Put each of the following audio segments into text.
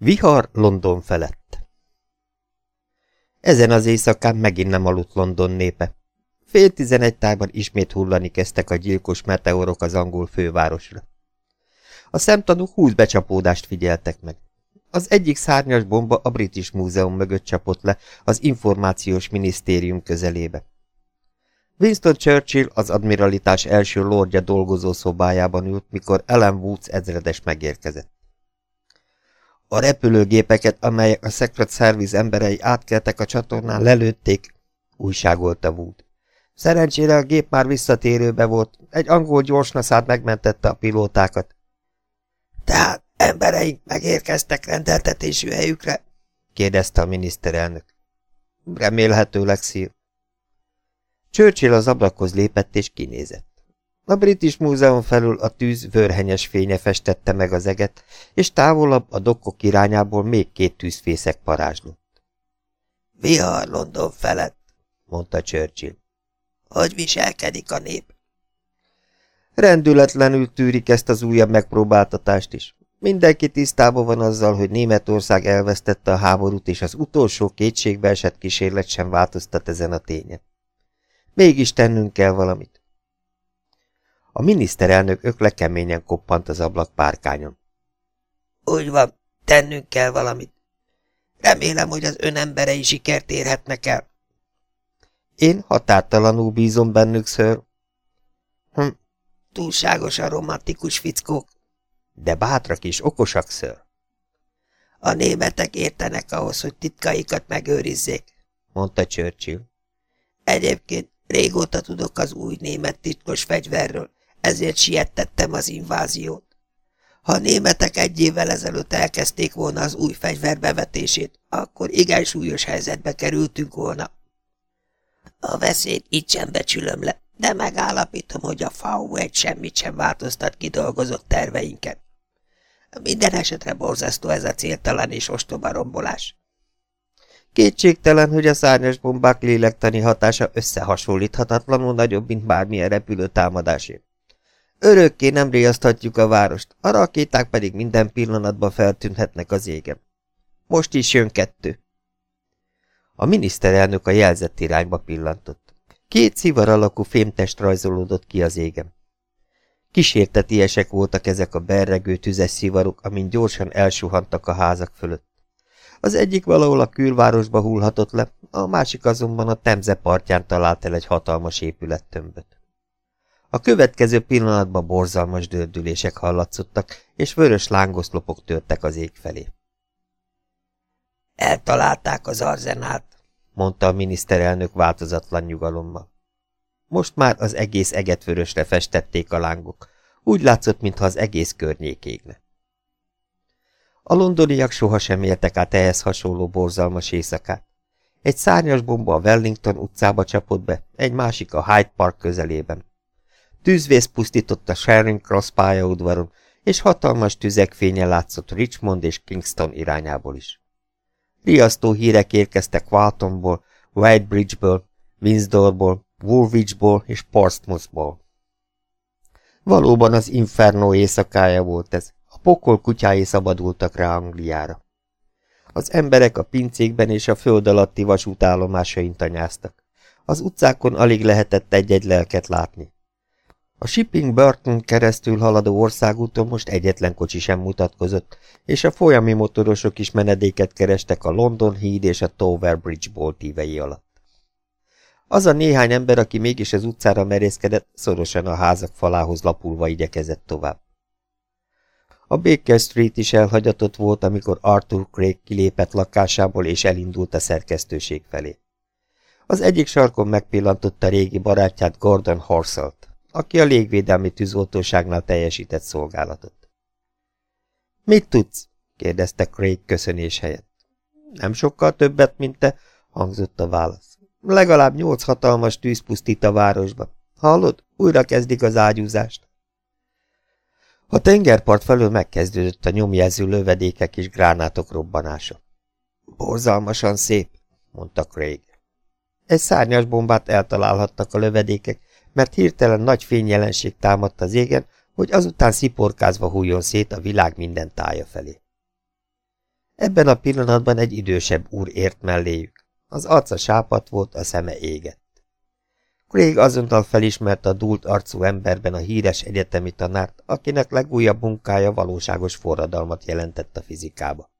Vihar London felett Ezen az éjszakán megint nem aludt London népe. Fél tizenegy tájban ismét hullani kezdtek a gyilkos meteorok az angol fővárosra. A szemtanúk húsz becsapódást figyeltek meg. Az egyik szárnyas bomba a British Múzeum mögött csapott le az információs minisztérium közelébe. Winston Churchill az admiralitás első lordja dolgozó szobájában ült, mikor Ellen Woods ezredes megérkezett. A repülőgépeket, amelyek a Secret Service emberei átkeltek a csatornán, lelőtték, újságolta Wood. Szerencsére a gép már visszatérőbe volt, egy angol gyorsnaszát megmentette a pilótákat. Tehát embereink megérkeztek rendeltetésű helyükre? kérdezte a miniszterelnök. Remélhetőleg szír. Churchill az ablakhoz lépett és kinézett. A British Múzeum felül a tűz vörhenyes fénye festette meg az eget, és távolabb a dokkok irányából még két tűzfészek parázslott. Vihar London felett, mondta Churchill. Hogy viselkedik a nép? Rendületlenül tűrik ezt az újabb megpróbáltatást is. Mindenki tisztában van azzal, hogy Németország elvesztette a háborút, és az utolsó kétségbe esett kísérlet sem változtat ezen a tényen. Mégis tennünk kell valamit. A miniszterelnök ökle keményen koppant az ablak párkányon. Úgy van, tennünk kell valamit. Remélem, hogy az ön emberei sikert érhetnek el. Én határtalanul bízom bennük, ször. Hm, túlságosan romantikus fickók. De bátrak is, okosak, ször. A németek értenek ahhoz, hogy titkaikat megőrizzék, mondta Churchill. Egyébként régóta tudok az új német titkos fegyverről, ezért siettettem az inváziót. Ha a németek egy évvel ezelőtt elkezdték volna az új fegyver bevetését, akkor igen súlyos helyzetbe kerültünk volna. A veszélyt itt sem becsülöm le, de megállapítom, hogy a FAU egy semmit sem változtat kidolgozott terveinket. Minden esetre borzasztó ez a céltalan és ostoba rombolás. Kétségtelen, hogy a szárnyas bombák lélektani hatása összehasonlíthatatlanul nagyobb, mint bármilyen repülő támadásé. Örökké nem riaszthatjuk a várost, a rakéták pedig minden pillanatban feltűnhetnek az égen. Most is jön kettő. A miniszterelnök a jelzett irányba pillantott. Két szivar alakú fémtest rajzolódott ki az égen. Kísértetiesek voltak ezek a berregő tüzes szivarok, amin gyorsan elsuhantak a házak fölött. Az egyik valahol a külvárosba hullhatott le, a másik azonban a Temze partján talált el egy hatalmas épülettömböt. A következő pillanatban borzalmas dördülések hallatszottak, és vörös lángoszlopok törtek az ég felé. Eltalálták az arzenát, mondta a miniszterelnök változatlan nyugalommal. Most már az egész eget vörösre festették a lángok. Úgy látszott, mintha az egész környék égne. A londoniak sohasem éltek át ehhez hasonló borzalmas éjszakát. Egy szárnyas bomba a Wellington utcába csapott be, egy másik a Hyde Park közelében. Tűzvész pusztított a Sharing Cross pályaudvaron, és hatalmas tüzek fénye látszott Richmond és Kingston irányából is. Riasztó hírek érkeztek Waltonból, Whitebridgeből, Windsorból, Woolwichból és Portsmouthból. Valóban az Inferno éjszakája volt ez, a pokol kutyái szabadultak rá Angliára. Az emberek a pincékben és a föld alatti vasútállomásain tanyáztak. Az utcákon alig lehetett egy-egy lelket látni. A Shipping Burton keresztül haladó országúton most egyetlen kocsi sem mutatkozott, és a folyami motorosok is menedéket kerestek a London híd és a Tower Bridge boltívei alatt. Az a néhány ember, aki mégis az utcára merészkedett, szorosan a házak falához lapulva igyekezett tovább. A Baker Street is elhagyatott volt, amikor Arthur Craig kilépett lakásából és elindult a szerkesztőség felé. Az egyik sarkon megpillantotta régi barátját Gordon Horsalt, aki a légvédelmi tűzoltóságnál teljesített szolgálatot. Mit tudsz? kérdezte Craig köszönés helyett. Nem sokkal többet, mint te, hangzott a válasz. Legalább nyolc hatalmas tűz pusztít a városba. Hallod? Újra kezdik az ágyúzást. A tengerpart felől megkezdődött a nyomjelző lövedékek és gránátok robbanása. Borzalmasan szép, mondta Craig. Egy szárnyas bombát eltalálhattak a lövedékek, mert hirtelen nagy fényjelenség támadt az égen, hogy azután sziporkázva hújjon szét a világ minden tája felé. Ebben a pillanatban egy idősebb úr ért melléjük. Az arca sápat volt, a szeme égett. Craig azonnal felismerte a dúlt arcú emberben a híres egyetemi tanárt, akinek legújabb munkája valóságos forradalmat jelentett a fizikába.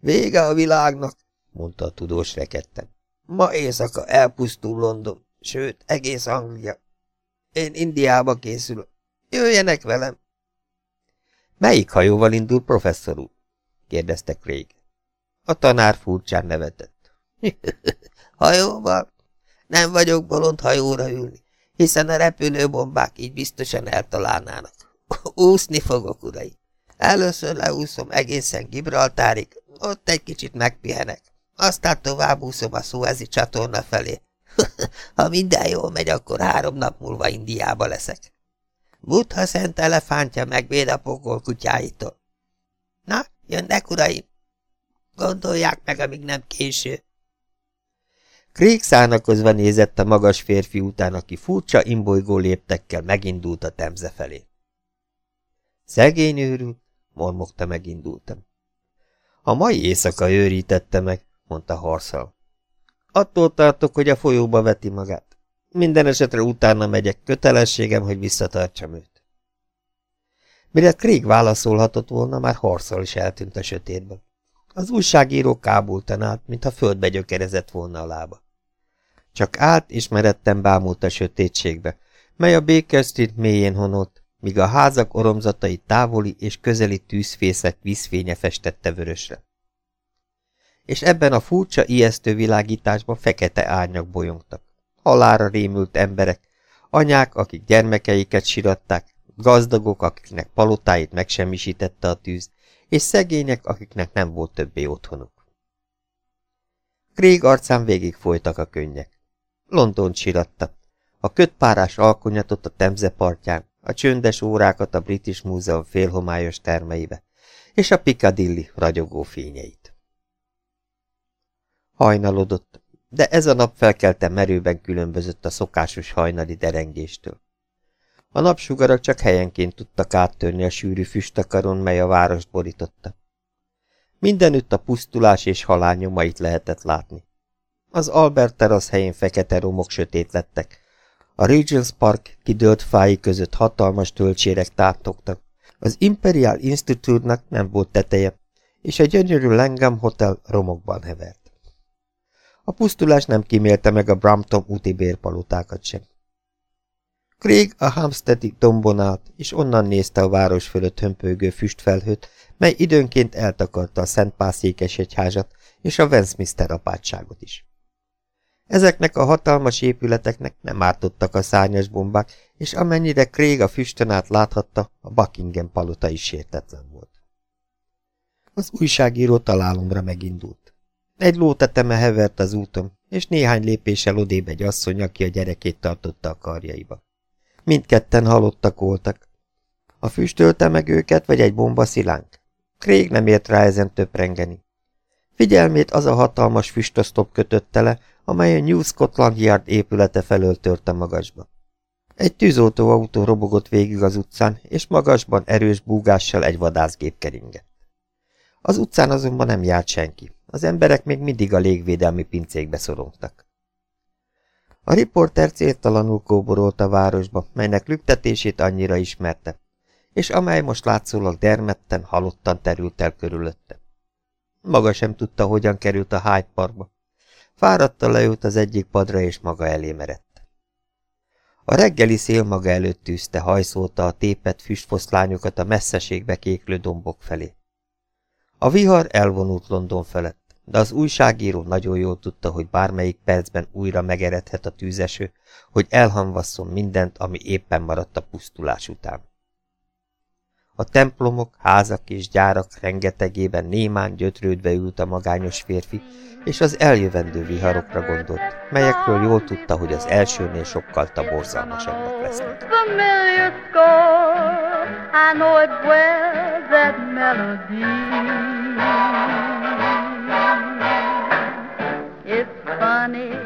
Vége a világnak, mondta a tudós rekedten. Ma éjszaka elpusztul London, sőt, egész Anglia. Én Indiába készülök. Jöjjenek velem! Melyik hajóval indul, professzor úr? kérdezte Craig. A tanár furcsán nevetett. hajóval? Nem vagyok bolond hajóra ülni, hiszen a repülőbombák így biztosan eltalálnának. Úszni fogok, uraim. Először leúszom egészen Gibraltárig, ott egy kicsit megpihenek. Aztán tovább úszom a Suezi csatorna felé. Ha minden jól megy, akkor három nap múlva Indiába leszek. Buddha szent elefántja megvéd a pokol kutyáitól. Na, jönnek, uraim! Gondolják meg, amíg nem késő. Krék szánakozva nézett a magas férfi után, aki furcsa imbolygó léptekkel megindult a temze felé. Szegény őrült, mormogta megindultam. A mai éjszaka őrítette meg, mondta Harszal. Attól tartok, hogy a folyóba veti magát. Minden esetre utána megyek, kötelességem, hogy visszatartsam őt. Mire Craig válaszolhatott volna, már Harszal is eltűnt a sötétben. Az újságíró kábultan állt, mintha földbe gyökerezett volna a lába. Csak állt és meretten bámult a sötétségbe, mely a Baker Street mélyén honolt, míg a házak oromzatai távoli és közeli tűzfészek vízfénye festette vörösre. És ebben a furcsa, ijesztő világításban fekete árnyak bolyongtak. Halára rémült emberek, anyák, akik gyermekeiket siratták, gazdagok, akiknek palotáit megsemmisítette a tűz, és szegények, akiknek nem volt többé otthonuk. Craig arcán végig folytak a könnyek. London siratta. A kötpárás alkonyatot a Temze partján, a csöndes órákat a British Múzeum félhomályos termeibe, és a Piccadilly ragyogó fényeit. Hajnalodott, de ez a nap felkelte merőben különbözött a szokásos hajnali derengéstől. A napsugarak csak helyenként tudtak áttörni a sűrű füstakaron, mely a várost borította. Mindenütt a pusztulás és halál nyomait lehetett látni. Az Albert terasz helyén fekete romok sötét lettek. A Regents Park kidőlt fái között hatalmas töltsérek tátogtak. Az Imperial Institute-nak nem volt teteje, és egy gyönyörű Langham Hotel romokban hevert. A pusztulás nem kimélte meg a Brampton úti bérpalotákat sem. Craig a Hampsteadi dombon állt, és onnan nézte a város fölött hömpölygő füstfelhőt, mely időnként eltakarta a Szent Pászékes egyházat és a Westminster apátságot is. Ezeknek a hatalmas épületeknek nem ártottak a szárnyas bombák, és amennyire Craig a füstön át láthatta, a Buckingham palota is sértetlen volt. Az újságíró találomra megindult. Egy lóteteme hevert az úton, és néhány lépéssel odébb egy asszony, aki a gyerekét tartotta a karjaiba. Mindketten halottak voltak. A füstölte meg őket, vagy egy bomba szilánk? Craig nem ért rá ezen töprengeni. Figyelmét az a hatalmas füstosztop kötötte le, amely a New Scotland Yard épülete felől törte magasba. Egy tűzoltóautó robogott végig az utcán, és magasban erős búgással egy vadászgép keringett. Az utcán azonban nem járt senki, az emberek még mindig a légvédelmi pincékbe szorongtak. A riporter céltalanul kóborolt a városba, melynek lüktetését annyira ismerte, és amely most látszólag dermedten, halottan terült el körülötte. Maga sem tudta, hogyan került a Hyde Parkba. Fáradta leült az egyik padra, és maga elé merett. A reggeli szél maga előtt tűzte, hajszolta a tépet füstfoszlányokat a messzeségbe kéklő dombok felé. A vihar elvonult London felett, de az újságíró nagyon jól tudta, hogy bármelyik percben újra megeredhet a tűzeső, hogy elhamvasszon mindent, ami éppen maradt a pusztulás után. A templomok, házak és gyárak rengetegében némán gyötrődve ült a magányos férfi, és az eljövendő viharokra gondolt, melyekről jól tudta, hogy az elsőnél sokkal taborzalmasabbak lesznek. It's funny